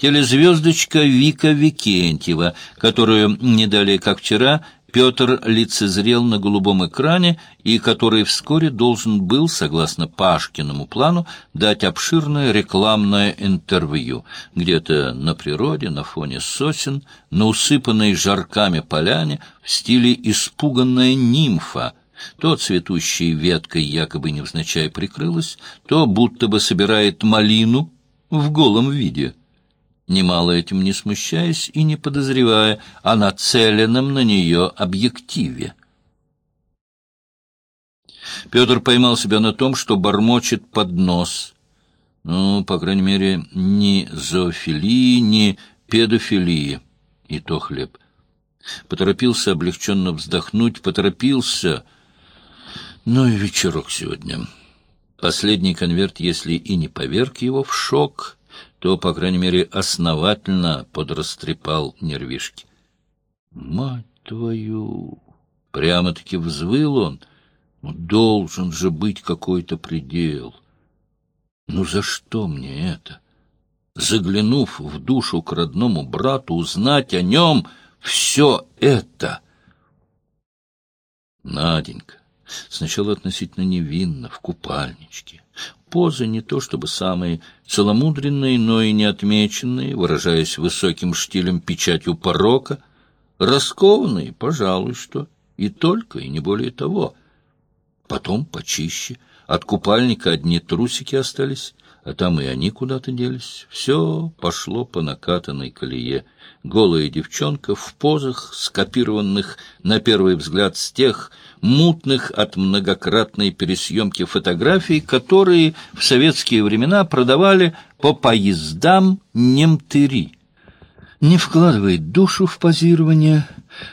телезвездочка Вика Викентьева, которую не далее как вчера Петр лицезрел на голубом экране и который вскоре должен был, согласно Пашкиному плану, дать обширное рекламное интервью. Где-то на природе, на фоне сосен, на усыпанной жарками поляне, в стиле «испуганная нимфа», то цветущей веткой якобы невзначай прикрылась, то будто бы собирает малину в голом виде немало этим не смущаясь и не подозревая о нацеленном на нее объективе. Петр поймал себя на том, что бормочет под нос. Ну, по крайней мере, ни зоофилии, ни педофилии. И то хлеб. Поторопился облегченно вздохнуть, поторопился. Ну и вечерок сегодня. Последний конверт, если и не поверг его в шок, то, по крайней мере, основательно подрастрепал нервишки. «Мать твою!» — прямо-таки взвыл он. «Ну, должен же быть какой-то предел. Ну за что мне это? Заглянув в душу к родному брату, узнать о нем все это!» Наденька, сначала относительно невинно, в купальничке, позы не то чтобы самые целомудренные, но и не отмеченные, выражаясь высоким штилем печатью порока, раскованные, пожалуй, что, и только, и не более того. Потом почище, от купальника одни трусики остались, а там и они куда-то делись. Все пошло по накатанной колее. Голая девчонка в позах, скопированных, на первый взгляд, с тех мутных от многократной пересъемки фотографий, которые в советские времена продавали по поездам немтыри. Не вкладывает душу в позирование,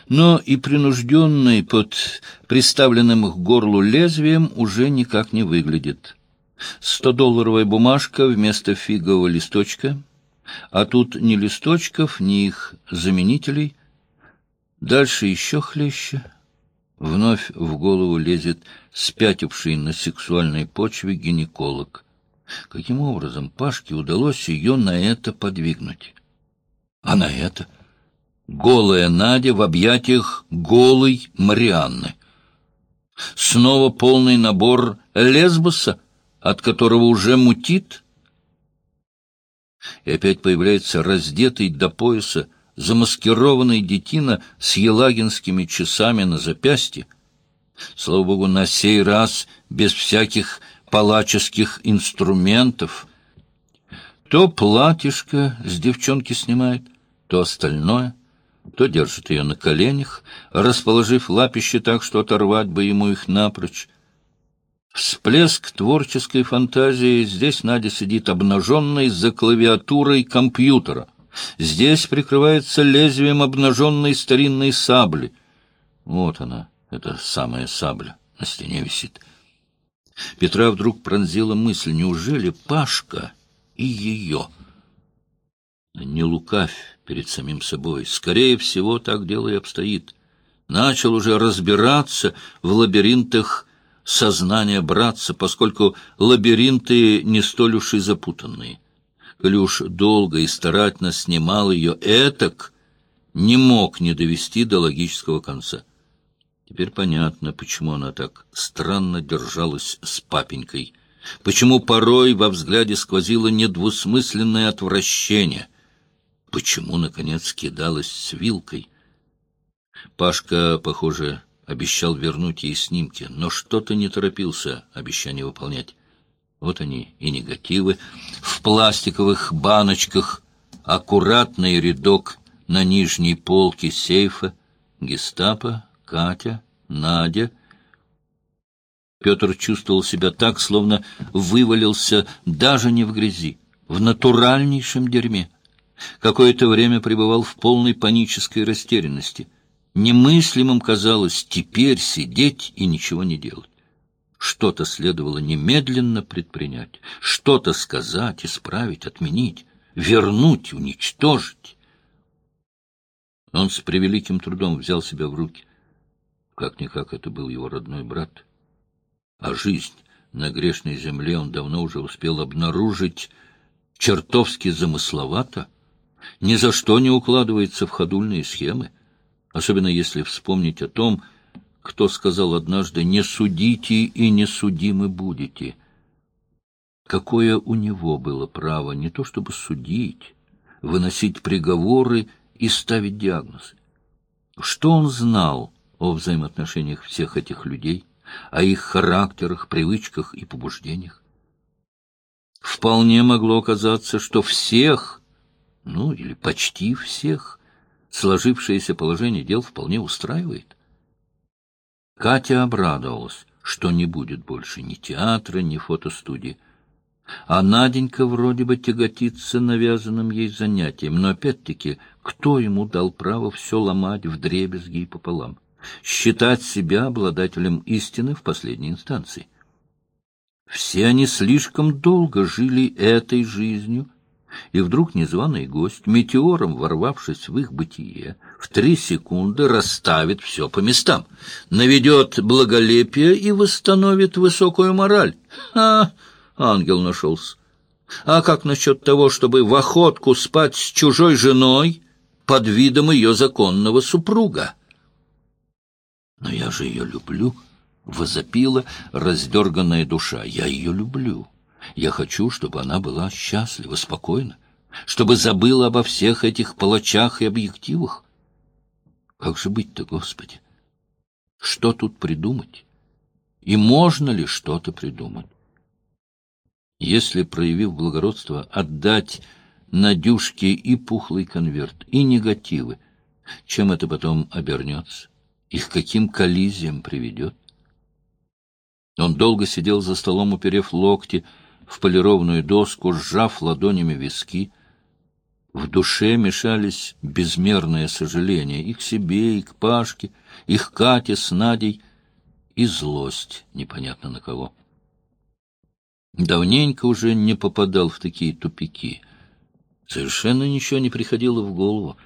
но и принужденный под приставленным к горлу лезвием уже никак не выглядит. Стодолларовая бумажка вместо фигового листочка, а тут ни листочков, ни их заменителей. Дальше еще хлеще. Вновь в голову лезет спятивший на сексуальной почве гинеколог. Каким образом Пашке удалось ее на это подвигнуть? А на это? Голая Надя в объятиях голой Марианны. Снова полный набор лесбоса — от которого уже мутит? И опять появляется раздетый до пояса, замаскированный детина с елагинскими часами на запястье. Слава богу, на сей раз без всяких палаческих инструментов. То платьишко с девчонки снимает, то остальное, то держит ее на коленях, расположив лапище так, что оторвать бы ему их напрочь. Всплеск творческой фантазии. Здесь Надя сидит обнаженной за клавиатурой компьютера. Здесь прикрывается лезвием обнаженной старинной сабли. Вот она, эта самая сабля, на стене висит. Петра вдруг пронзила мысль, неужели Пашка и ее? Не лукавь перед самим собой. Скорее всего, так дело и обстоит. Начал уже разбираться в лабиринтах сознание братца, поскольку лабиринты не столь уж и запутанные. Уж долго и старательно снимал ее этак, не мог не довести до логического конца. Теперь понятно, почему она так странно держалась с папенькой, почему порой во взгляде сквозило недвусмысленное отвращение, почему, наконец, кидалась с вилкой. Пашка, похоже, обещал вернуть ей снимки, но что-то не торопился обещание выполнять. Вот они и негативы. В пластиковых баночках аккуратный рядок на нижней полке сейфа. Гестапо, Катя, Надя. Петр чувствовал себя так, словно вывалился даже не в грязи, в натуральнейшем дерьме. Какое-то время пребывал в полной панической растерянности — Немыслимым казалось теперь сидеть и ничего не делать. Что-то следовало немедленно предпринять, что-то сказать, исправить, отменить, вернуть, уничтожить. Он с превеликим трудом взял себя в руки. Как-никак это был его родной брат. А жизнь на грешной земле он давно уже успел обнаружить чертовски замысловато, ни за что не укладывается в ходульные схемы, особенно если вспомнить о том, кто сказал однажды «не судите и не судимы будете». Какое у него было право не то чтобы судить, выносить приговоры и ставить диагнозы? Что он знал о взаимоотношениях всех этих людей, о их характерах, привычках и побуждениях? Вполне могло оказаться, что всех, ну или почти всех, сложившееся положение дел вполне устраивает. Катя обрадовалась, что не будет больше ни театра, ни фотостудии. А Наденька вроде бы тяготится навязанным ей занятием, но опять-таки, кто ему дал право все ломать в дребезги и пополам? Считать себя обладателем истины в последней инстанции. Все они слишком долго жили этой жизнью, и вдруг незваный гость, метеором ворвавшись в их бытие, в три секунды расставит все по местам, наведет благолепие и восстановит высокую мораль. А, ангел нашелся. А как насчет того, чтобы в охотку спать с чужой женой под видом ее законного супруга? Но я же ее люблю, — возопила раздерганная душа. Я ее люблю. Я хочу, чтобы она была счастлива, спокойна, чтобы забыла обо всех этих палачах и объективах. Как же быть-то, Господи? Что тут придумать? И можно ли что-то придумать? Если, проявив благородство, отдать Надюшке и пухлый конверт, и негативы, чем это потом обернется? И к каким коллизиям приведет? Он долго сидел за столом, уперев локти, в полированную доску, сжав ладонями виски. В душе мешались безмерное сожаление и к себе, и к Пашке, и к Кате с Надей, и злость непонятно на кого. Давненько уже не попадал в такие тупики. Совершенно ничего не приходило в голову.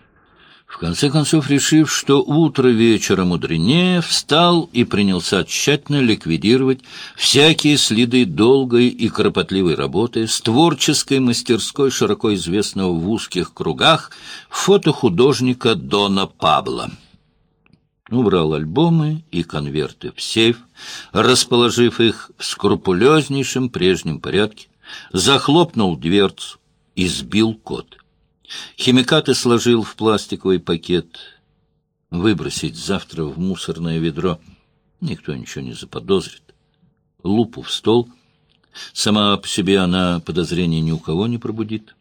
В конце концов, решив, что утро вечера мудренее, встал и принялся тщательно ликвидировать всякие следы долгой и кропотливой работы с творческой мастерской, широко известного в узких кругах, фотохудожника Дона Пабло. Убрал альбомы и конверты в сейф, расположив их в скрупулезнейшем прежнем порядке, захлопнул дверцу и сбил код. Химикаты сложил в пластиковый пакет. Выбросить завтра в мусорное ведро. Никто ничего не заподозрит. Лупу в стол. Сама по себе она подозрений ни у кого не пробудит.